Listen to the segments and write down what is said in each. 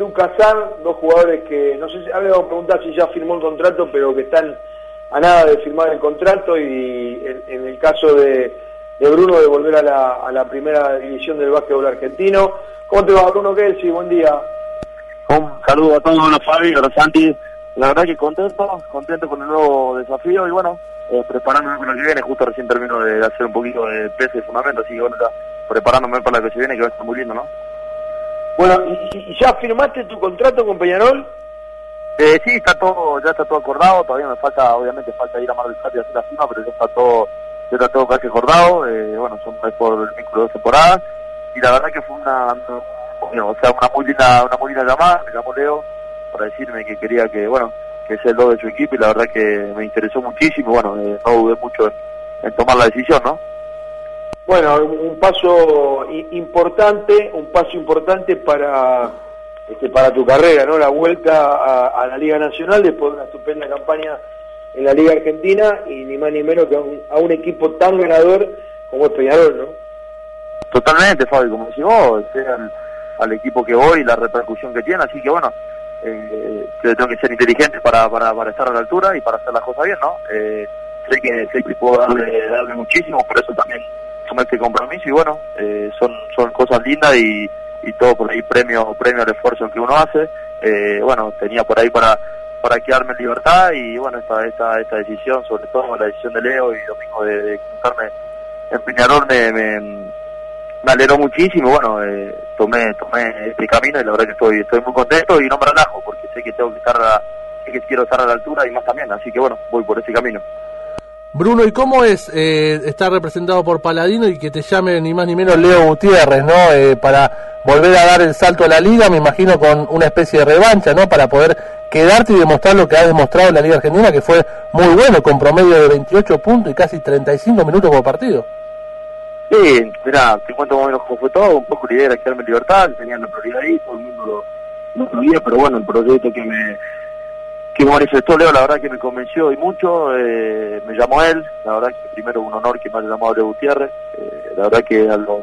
Lucas San, dos jugadores que, no sé si, había que preguntar si ya firmó el contrato, pero que están a nada de firmar el contrato y en, el caso de, Bruno de volver a la, a primera división del básquetbol argentino. ¿Cómo te va Bruno Kelsey? Buen día. Un saludo a todos, los Fabi, a Santi. La verdad que contento, contento con el nuevo desafío y bueno, eh, preparándome para lo que viene. Justo recién termino de hacer un poquito de peso y fundamento, así que bueno, preparándome para lo que se viene, que va a estar muy lindo, ¿no? Bueno, ¿y, ya firmaste tu contrato con Peñarol? Eh, sí, está todo, ya está todo acordado, todavía me falta, obviamente falta ir a Mar del Plata y hacer la firma, pero ya está todo, ya está todo casi acordado, eh, bueno, son por el vínculo de dos temporadas, y la verdad que fue una, o sea, una muy linda, una muy linda llamada, me llamó Leo para decirme que quería que, bueno, que sea el 2 de su equipo y la verdad que me interesó muchísimo, bueno, eh, no dudé mucho en, tomar la decisión, ¿no? Bueno, un paso importante, un paso importante para este, para tu carrera, ¿no? La vuelta a, la Liga Nacional después de una estupenda campaña en la Liga Argentina y ni más ni menos que a un, equipo tan ganador como es Peñarol, ¿no? Totalmente, Fabi, como decís vos, sea al equipo que voy, la repercusión que tiene, así que bueno, eh, tengo que ser inteligente para, para, para, estar a la altura y para hacer las cosas bien, ¿no? Eh, sé que sé que puedo darle, darle muchísimo, por eso también tomé este compromiso y bueno, eh, son, son cosas lindas y, y todo por ahí premio, premio al esfuerzo que uno hace, eh, bueno, tenía por ahí para para quedarme en libertad y bueno, esta, esta, esta decisión, sobre todo la decisión de Leo y Domingo de, de en Peñarol me me alegró muchísimo, bueno, eh, tomé tomé este camino y la verdad que estoy estoy muy contento y no me relajo porque sé que tengo que estar sé que quiero estar a la altura y más también, así que bueno, voy por ese camino. Bruno, ¿y cómo es eh, estar representado por Paladino y que te llame ni más ni menos Leo Gutiérrez, ¿no? Eh, para volver a dar el salto a la liga, me imagino con una especie de revancha, ¿no? Para poder quedarte y demostrar lo que ha demostrado en la Liga Argentina, que fue muy bueno, con promedio de 28 puntos y casi 35 minutos por partido. Sí, mira, te cuento más o menos cómo fue todo, un poco la idea era quedarme en libertad, tenía la prioridad ahí, todo el mundo lo, lo pero bueno, el proyecto que me que manifestó Leo, la verdad que me convenció y mucho, eh, me llamó él, la verdad que primero un honor que me haya llamado Leo Gutiérrez, eh, la verdad que algo,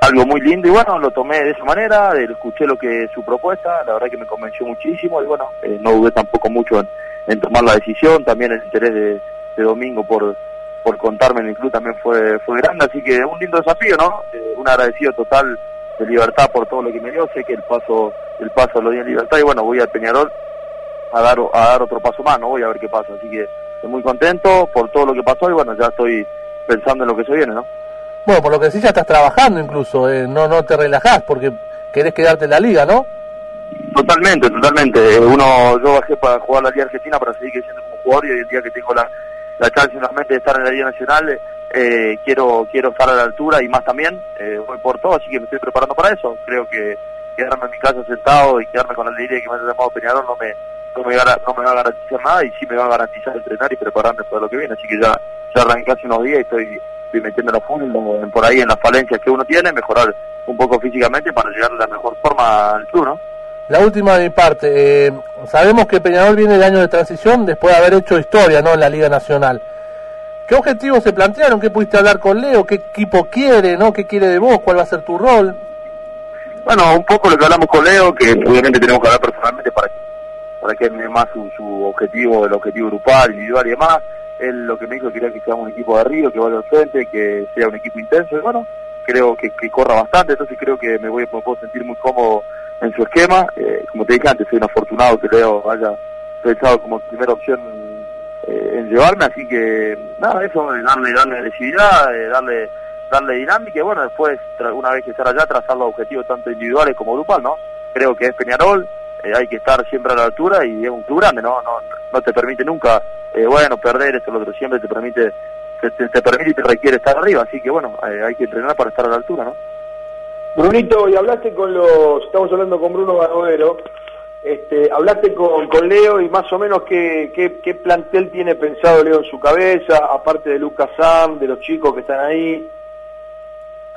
algo muy lindo y bueno, lo tomé de esa manera, eh, escuché lo que su propuesta, la verdad que me convenció muchísimo y bueno, no dudé tampoco mucho en, tomar la decisión, también el interés de, Domingo por contarme en el club también fue grande, así que un lindo desafío, ¿no? Eh, un agradecido total de libertad por todo lo que me dio, sé que el paso el paso lo di en libertad y bueno, voy a Peñarol a dar a dar otro paso más, no voy a ver qué pasa, así que estoy muy contento por todo lo que pasó y bueno, ya estoy pensando en lo que se viene, ¿no? Bueno, por lo que decís ya estás trabajando incluso, eh, no no te relajás porque querés quedarte en la liga, ¿no? Totalmente, totalmente. Uno, yo bajé para jugar la Liga Argentina para seguir creciendo como jugador y hoy el día que tengo la, la chance nuevamente de estar en la Liga Nacional, eh, quiero quiero estar a la altura y más también, eh, voy por todo, así que me estoy preparando para eso. Creo que quedarme en mi casa sentado y quedarme con la alegría que me ha llamado Peñarol no me, no me, no me va a garantizar nada y sí me va a garantizar entrenar y prepararme para lo que viene. Así que ya, ya arranqué hace unos días y estoy, estoy metiendo los fondos por ahí en las falencias que uno tiene, mejorar un poco físicamente para llegar de la mejor forma al club, ¿no? La última de mi parte, eh, sabemos que Peñarol viene de año de transición después de haber hecho historia ¿no? en la Liga Nacional. ¿Qué objetivos se plantearon? ¿Qué pudiste hablar con Leo? ¿Qué equipo quiere? ¿no? ¿Qué quiere de vos? ¿Cuál va a ser tu rol? Bueno, un poco lo que hablamos con Leo, que obviamente tenemos que hablar personalmente para que, para que me más su, objetivo, el objetivo grupal, individual y demás. Él lo que me dijo quería que seamos un equipo de arriba, que vaya al frente, que sea un equipo intenso. Y bueno, creo que, que corra bastante, entonces creo que me voy me puedo sentir muy cómodo en su esquema. Eh, como te dije antes, soy un afortunado que Leo haya pensado como primera opción eh, en llevarme, así que nada, eso, darle, darle agresividad, darle darle dinámica y bueno, después, una vez que estar allá, trazar los objetivos tanto individuales como grupal, ¿no? Creo que es Peñarol, eh, hay que estar siempre a la altura y es un club grande, ¿no? No, no te permite nunca, bueno, perder esto, lo otro, siempre te permite, te, te, permite y te requiere estar arriba, así que bueno, hay que entrenar para estar a la altura, ¿no? Brunito, y hablaste con los, estamos hablando con Bruno Barovero, este, hablaste con, con Leo y más o menos qué, qué, plantel tiene pensado Leo en su cabeza, aparte de Lucas Sam, de los chicos que están ahí.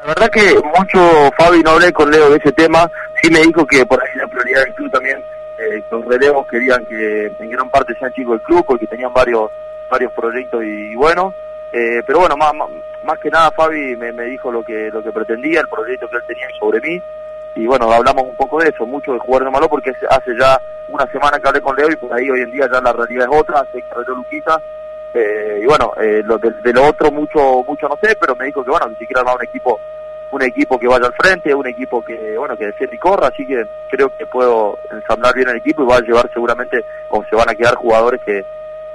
La verdad que mucho, Fabi, no hablé con Leo de ese tema, sí me dijo que por ahí la prioridad del club también, eh, los relevos querían que en gran parte sean chicos del club porque tenían varios varios proyectos y, bueno, eh, pero bueno, más, más que nada Fabi me, me, dijo lo que lo que pretendía, el proyecto que él tenía sobre mí. y bueno, hablamos un poco de eso, mucho de jugar de malo porque hace ya una semana que hablé con Leo y por ahí hoy en día ya la realidad es otra, se yo Luquita, eh, y bueno, eh, lo de, lo otro mucho mucho no sé, pero me dijo que bueno, ni siquiera armar un equipo un equipo que vaya al frente, un equipo que bueno que defiende y corra, así que creo que puedo ensamblar bien el equipo y va a llevar seguramente o se van a quedar jugadores que,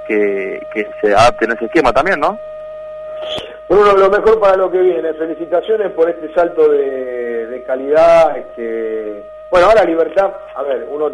que, se adapten a ese esquema también, ¿no? Bruno, lo mejor para lo que viene. Felicitaciones por este salto de, calidad. Este... Bueno, ahora Libertad, a ver, uno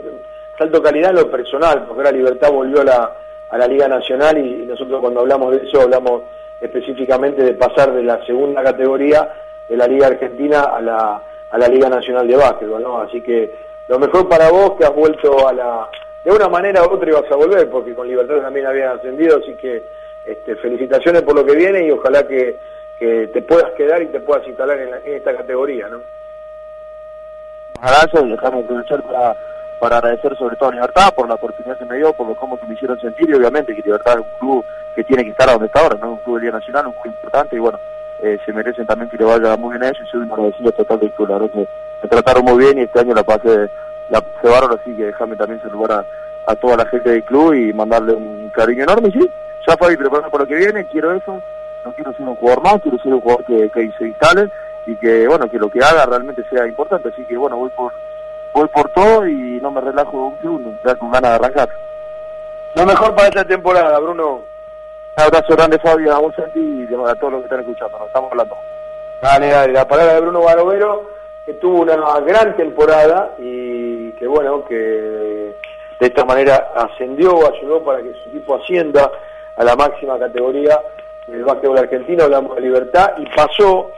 salto de calidad en lo personal, porque ahora Libertad volvió a la, a la Liga Nacional y, nosotros cuando hablamos de eso hablamos específicamente de pasar de la segunda categoría de la Liga Argentina a la, a la Liga Nacional de Básquetbol, ¿no? Así que lo mejor para vos que has vuelto a la... De una manera u otra ibas a volver, porque con Libertad también habían ascendido, así que este, felicitaciones por lo que viene y ojalá que, te puedas quedar y te puedas instalar en, esta categoría, ¿no? Gracias, dejamos aprovechar para, para agradecer sobre todo a Libertad por la oportunidad que me dio, por lo cómo que me hicieron sentir y obviamente que Libertad es un club que tiene que estar a donde está ahora, ¿no? Un club de Liga Nacional, un club importante y bueno, eh, se merecen también que le vaya muy bien a ellos y soy un agradecido total del club, la verdad que me trataron muy bien y este año la pasé, la pasé así que déjame también saludar a, toda la gente del club y mandarle un cariño enorme y sí, ya fue preparado por lo que viene, quiero eso, no quiero ser un jugador más, quiero ser un jugador que, que se instale y que bueno, que lo que haga realmente sea importante, así que bueno, voy por voy por todo y no me relajo un segundo, ya con ganas de arrancar. Lo mejor para esta temporada, Bruno. Un abrazo grande Fabio, a vos Santi y a todos los que están escuchando, nos estamos hablando. Dale, dale, la palabra de Bruno Barovero, que tuvo una gran temporada y que bueno, que de esta manera ascendió, ayudó para que su equipo ascienda a la máxima categoría del básquetbol argentino, hablamos de libertad, y pasó